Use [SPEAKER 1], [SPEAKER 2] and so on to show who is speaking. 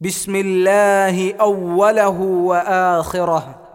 [SPEAKER 1] بسم الله أوله وآخره.